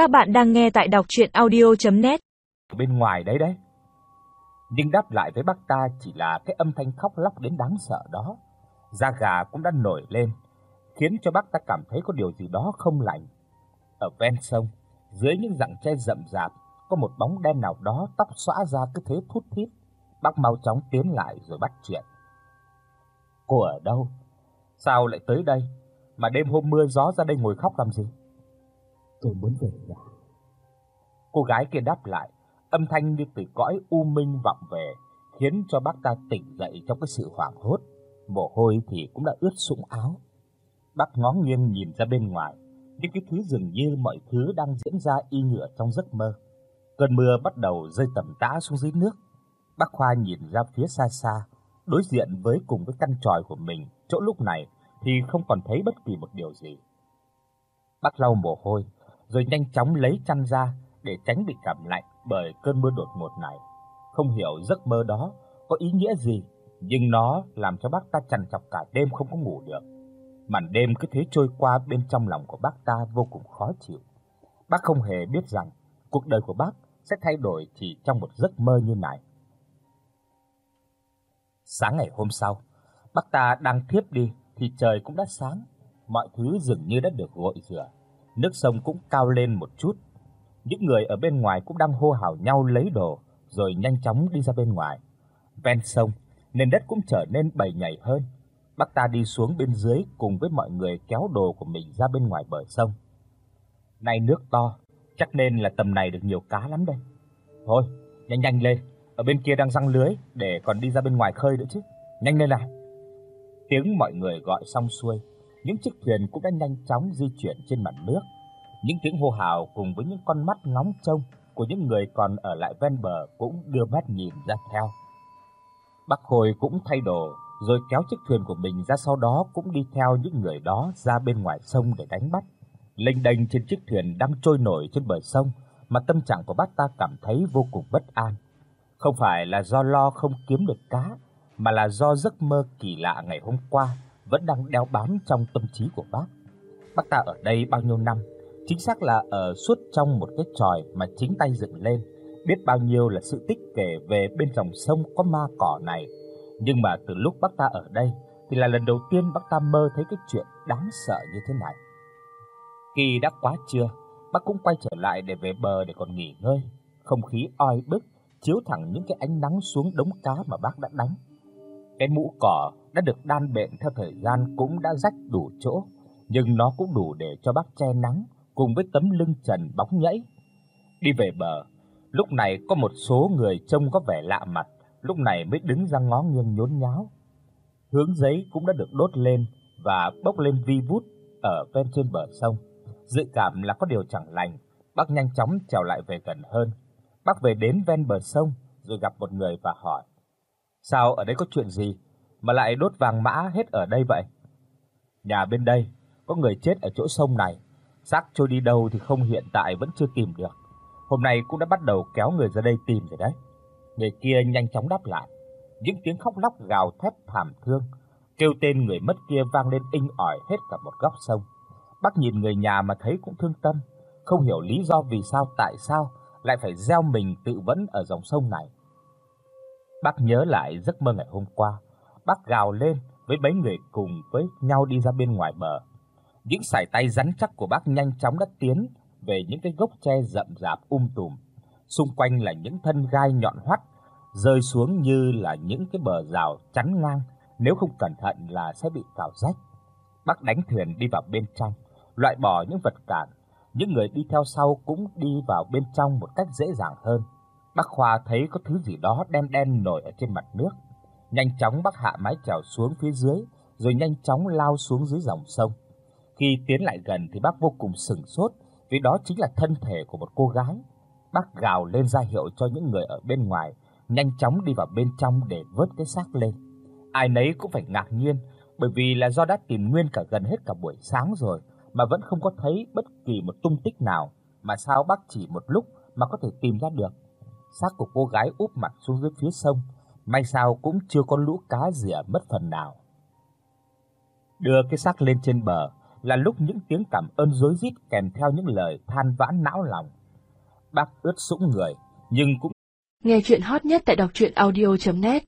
Các bạn đang nghe tại đọc audio net Bên ngoài đấy đấy. Nhưng đáp lại với bác ta chỉ là cái âm thanh khóc lóc đến đáng sợ đó. Da gà cũng đã nổi lên, khiến cho bác ta cảm thấy có điều gì đó không lành. Ở ven sông, dưới những rặng tre rậm rạp, có một bóng đen nào đó tóc xõa ra cứ thế thút thít. Bác mau chóng tiến lại rồi bắt chuyện. Cô ở đâu? Sao lại tới đây? Mà đêm hôm mưa gió ra đây ngồi khóc làm gì? Tôi muốn về nhà. Cô gái kia đáp lại, âm thanh như từ cõi u minh vọng về, khiến cho bác ta tỉnh dậy trong cái sự hoảng hốt, mồ hôi thì cũng đã ướt sũng áo. Bác ngó nghiêng nhìn ra bên ngoài, những cái thứ dường như mọi thứ đang diễn ra y như ở trong giấc mơ. Cơn mưa bắt đầu rơi tầm tã xuống dưới nước. Bác Khoa nhìn ra phía xa xa, đối diện với cùng với căn tròi của mình, chỗ lúc này thì không còn thấy bất kỳ một điều gì. Bác lau mồ hôi, rồi nhanh chóng lấy chăn ra để tránh bị cảm lạnh bởi cơn mưa đột ngột này. Không hiểu giấc mơ đó có ý nghĩa gì, nhưng nó làm cho bác ta chằn chọc cả đêm không có ngủ được. Màn đêm cứ thế trôi qua bên trong lòng của bác ta vô cùng khó chịu. Bác không hề biết rằng cuộc đời của bác sẽ thay đổi chỉ trong một giấc mơ như này. Sáng ngày hôm sau, bác ta đang thiếp đi thì trời cũng đã sáng, mọi thứ dường như đã được gội rửa, nước sông cũng cao lên một chút. Những người ở bên ngoài cũng đang hô hào nhau lấy đồ rồi nhanh chóng đi ra bên ngoài. Ven sông, nền đất cũng trở nên bầy nhảy hơn. Bác ta đi xuống bên dưới cùng với mọi người kéo đồ của mình ra bên ngoài bờ sông. Nay nước to, chắc nên là tầm này được nhiều cá lắm đây. Thôi, nhanh nhanh lên, ở bên kia đang răng lưới để còn đi ra bên ngoài khơi nữa chứ. Nhanh lên nào. Tiếng mọi người gọi xong xuôi, những chiếc thuyền cũng đã nhanh chóng di chuyển trên mặt nước. Những tiếng hô hào cùng với những con mắt ngóng trông của những người còn ở lại ven bờ cũng đưa mắt nhìn ra theo. Bác Khôi cũng thay đồ rồi kéo chiếc thuyền của mình ra sau đó cũng đi theo những người đó ra bên ngoài sông để đánh bắt. Lênh đênh trên chiếc thuyền đang trôi nổi trên bờ sông, mà tâm trạng của bác ta cảm thấy vô cùng bất an. Không phải là do lo không kiếm được cá, mà là do giấc mơ kỳ lạ ngày hôm qua vẫn đang đeo bám trong tâm trí của bác. Bác ta ở đây bao nhiêu năm, chính xác là ở suốt trong một cái tròi mà chính tay dựng lên, biết bao nhiêu là sự tích kể về bên dòng sông có ma cỏ này. Nhưng mà từ lúc bác ta ở đây thì là lần đầu tiên bác ta mơ thấy cái chuyện đáng sợ như thế này. Kỳ đã quá trưa, bác cũng quay trở lại để về bờ để còn nghỉ ngơi. Không khí oi bức chiếu thẳng những cái ánh nắng xuống đống cá mà bác đã đánh. Cái mũ cỏ đã được đan bện theo thời gian cũng đã rách đủ chỗ, nhưng nó cũng đủ để cho bác che nắng cùng với tấm lưng trần bóng nhẫy. Đi về bờ, lúc này có một số người trông có vẻ lạ mặt, lúc này mới đứng ra ngó nghiêng nhốn nháo. Hướng giấy cũng đã được đốt lên và bốc lên vi vút ở ven trên bờ sông. Dự cảm là có điều chẳng lành, bác nhanh chóng trèo lại về gần hơn. Bác về đến ven bờ sông rồi gặp một người và hỏi: "Sao ở đây có chuyện gì mà lại đốt vàng mã hết ở đây vậy?" "Nhà bên đây có người chết ở chỗ sông này, xác trôi đi đâu thì không hiện tại vẫn chưa tìm được. Hôm nay cũng đã bắt đầu kéo người ra đây tìm rồi đấy." Người kia nhanh chóng đáp lại. Những tiếng khóc lóc gào thét thảm thương, kêu tên người mất kia vang lên inh ỏi hết cả một góc sông. Bác nhìn người nhà mà thấy cũng thương tâm, không hiểu lý do vì sao tại sao lại phải gieo mình tự vẫn ở dòng sông này. Bác nhớ lại giấc mơ ngày hôm qua, bác gào lên với mấy người cùng với nhau đi ra bên ngoài bờ. Những sải tay rắn chắc của bác nhanh chóng đã tiến về những cái gốc tre rậm rạp um tùm. Xung quanh là những thân gai nhọn hoắt rơi xuống như là những cái bờ rào chắn ngang, nếu không cẩn thận là sẽ bị cào rách. Bác đánh thuyền đi vào bên trong, loại bỏ những vật cản những người đi theo sau cũng đi vào bên trong một cách dễ dàng hơn. Bác Khoa thấy có thứ gì đó đen đen nổi ở trên mặt nước. Nhanh chóng bác hạ mái chèo xuống phía dưới, rồi nhanh chóng lao xuống dưới dòng sông. Khi tiến lại gần thì bác vô cùng sửng sốt, vì đó chính là thân thể của một cô gái. Bác gào lên ra hiệu cho những người ở bên ngoài nhanh chóng đi vào bên trong để vớt cái xác lên. Ai nấy cũng phải ngạc nhiên, bởi vì là do đã tìm nguyên cả gần hết cả buổi sáng rồi mà vẫn không có thấy bất kỳ một tung tích nào, mà sao bác chỉ một lúc mà có thể tìm ra được xác của cô gái úp mặt xuống dưới phía sông, may sao cũng chưa có lũ cá rỉa mất phần nào. Đưa cái xác lên trên bờ là lúc những tiếng cảm ơn rối rít kèm theo những lời than vãn não lòng. Bác ướt sũng người, nhưng cũng Nghe chuyện hot nhất tại đọc audio net